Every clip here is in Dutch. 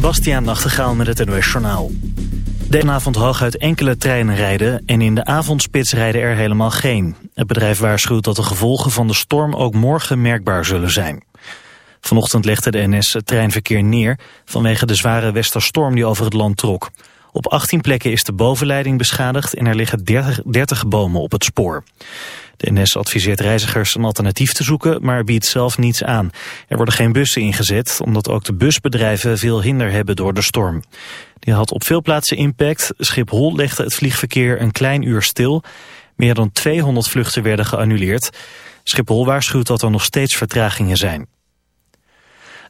Bastiaan Nachtegaal met het NOS Journaal. De avond hooguit enkele treinen rijden en in de avondspits rijden er helemaal geen. Het bedrijf waarschuwt dat de gevolgen van de storm ook morgen merkbaar zullen zijn. Vanochtend legde de NS het treinverkeer neer vanwege de zware westerstorm die over het land trok. Op 18 plekken is de bovenleiding beschadigd en er liggen 30, 30 bomen op het spoor. De NS adviseert reizigers een alternatief te zoeken, maar biedt zelf niets aan. Er worden geen bussen ingezet, omdat ook de busbedrijven veel hinder hebben door de storm. Die had op veel plaatsen impact. Schiphol legde het vliegverkeer een klein uur stil. Meer dan 200 vluchten werden geannuleerd. Schiphol waarschuwt dat er nog steeds vertragingen zijn.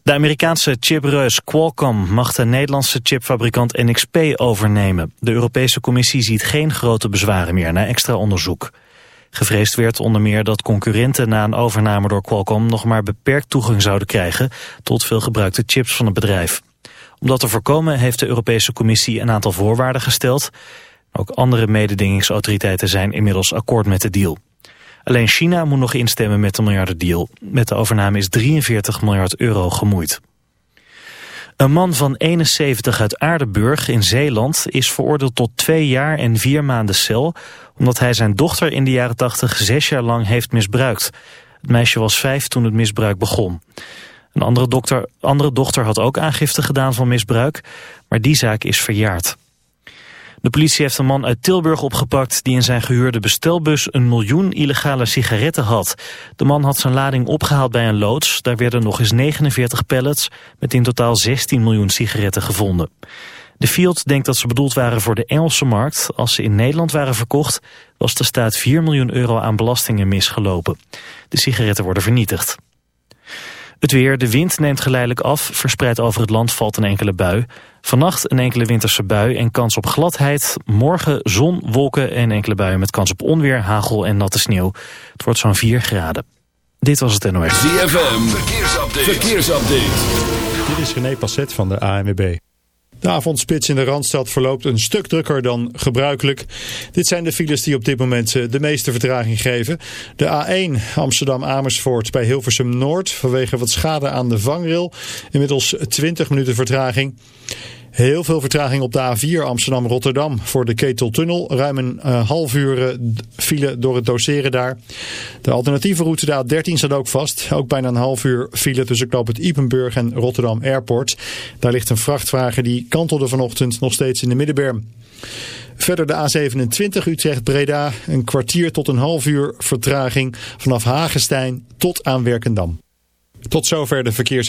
De Amerikaanse chipreus Qualcomm mag de Nederlandse chipfabrikant NXP overnemen. De Europese Commissie ziet geen grote bezwaren meer na extra onderzoek. Gevreesd werd onder meer dat concurrenten na een overname door Qualcomm nog maar beperkt toegang zouden krijgen tot veel gebruikte chips van het bedrijf. Om dat te voorkomen heeft de Europese Commissie een aantal voorwaarden gesteld. Ook andere mededingingsautoriteiten zijn inmiddels akkoord met de deal. Alleen China moet nog instemmen met de miljardendeal. Met de overname is 43 miljard euro gemoeid. Een man van 71 uit Aardenburg in Zeeland is veroordeeld tot twee jaar en vier maanden cel... omdat hij zijn dochter in de jaren 80 zes jaar lang heeft misbruikt. Het meisje was vijf toen het misbruik begon. Een andere, dokter, andere dochter had ook aangifte gedaan van misbruik, maar die zaak is verjaard. De politie heeft een man uit Tilburg opgepakt die in zijn gehuurde bestelbus een miljoen illegale sigaretten had. De man had zijn lading opgehaald bij een loods. Daar werden nog eens 49 pallets met in totaal 16 miljoen sigaretten gevonden. De Field denkt dat ze bedoeld waren voor de Engelse markt. Als ze in Nederland waren verkocht was de staat 4 miljoen euro aan belastingen misgelopen. De sigaretten worden vernietigd. Het weer, de wind neemt geleidelijk af. Verspreid over het land valt een enkele bui. Vannacht een enkele winterse bui en kans op gladheid. Morgen zon, wolken en enkele buien met kans op onweer, hagel en natte sneeuw. Het wordt zo'n 4 graden. Dit was het NOS. ZFM, verkeersupdate. verkeersupdate. Dit is René Passet van de ANWB. De avondspits in de Randstad verloopt een stuk drukker dan gebruikelijk. Dit zijn de files die op dit moment eh, de meeste vertraging geven. De A1 Amsterdam-Amersfoort bij Hilversum Noord vanwege wat schade aan de vangrail. Inmiddels 20 minuten vertraging. Heel veel vertraging op de A4 Amsterdam-Rotterdam voor de Keteltunnel. Ruim een uh, half uur uh, file door het doseren daar. De alternatieve route de A13 staat ook vast. Ook bijna een half uur file tussen knoop het Ipenburg en Rotterdam Airport. Daar ligt een vrachtwagen die kantelde vanochtend nog steeds in de middenberm. Verder de A27 Utrecht-Breda. Een kwartier tot een half uur vertraging vanaf Hagestein tot aan Werkendam. Tot zover de verkeers...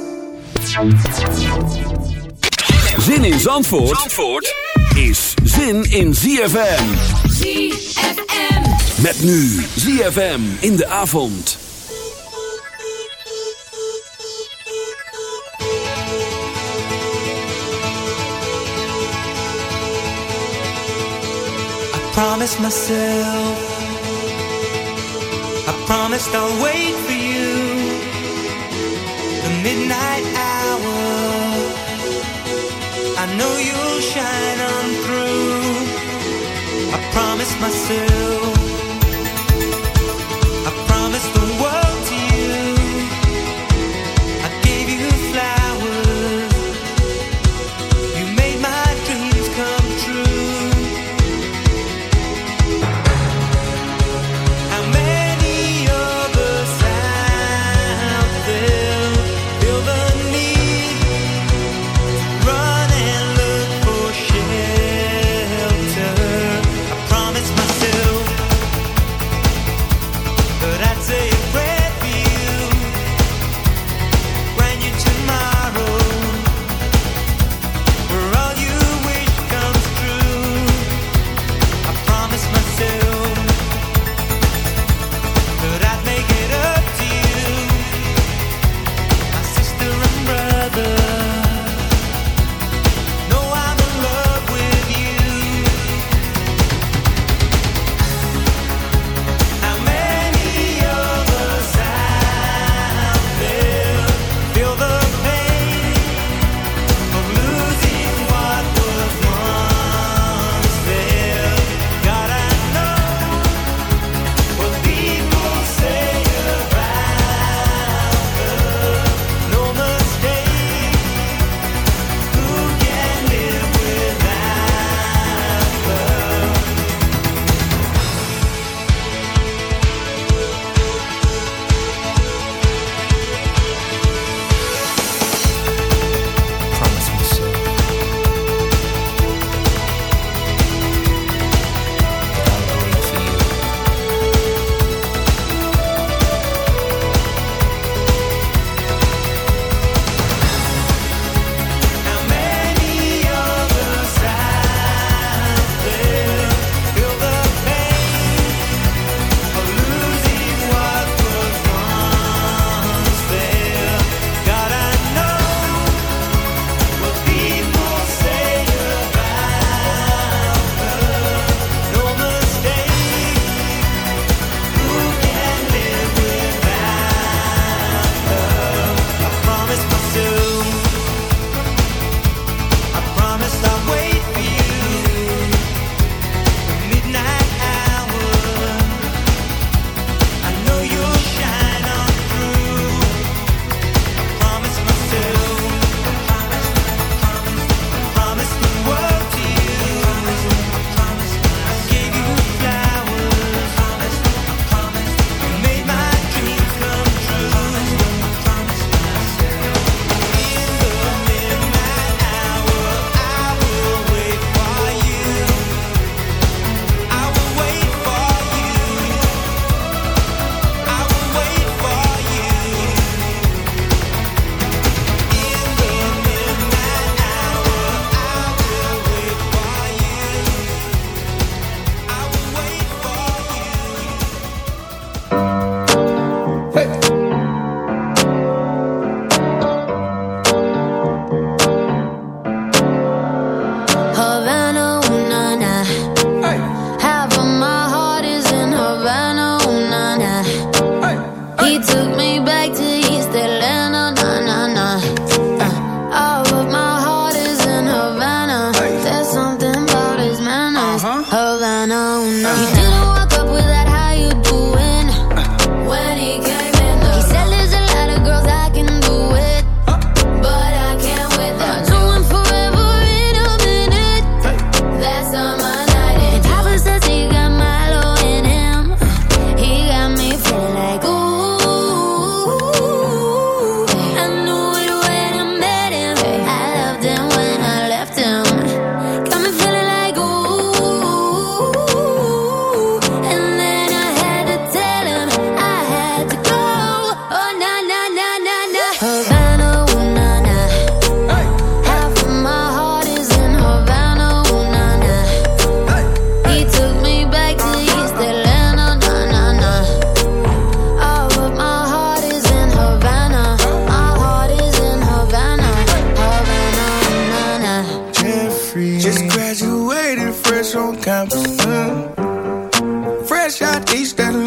Zin in Zandvoort, Zandvoort is zin in ZFM. ZFM. Met nu ZFM in de avond. I promised myself I promised I'll wait for you midnight hour. I know you'll shine on through. I promise myself. I promised the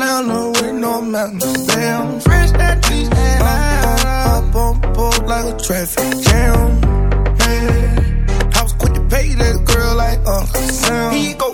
Atlanta with no mountains. Damn, fresh at least. And I up on board like a traffic jam. Hey, I was quick to pay that girl like Uncle Sam. He go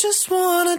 just wanna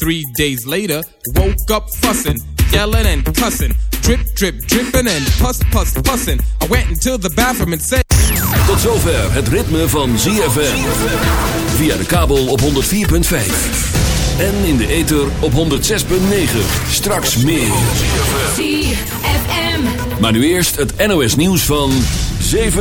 Three days later, woke up fussing, yelling and cussing, drip, drip, dripping and puss, puss, pussing. I went into the bathroom and said. Tot zover het ritme van ZFM. Via de kabel op 104.5. En in de ether op 106.9. Straks meer. ZFM. Maar nu eerst het NOS nieuws van 7.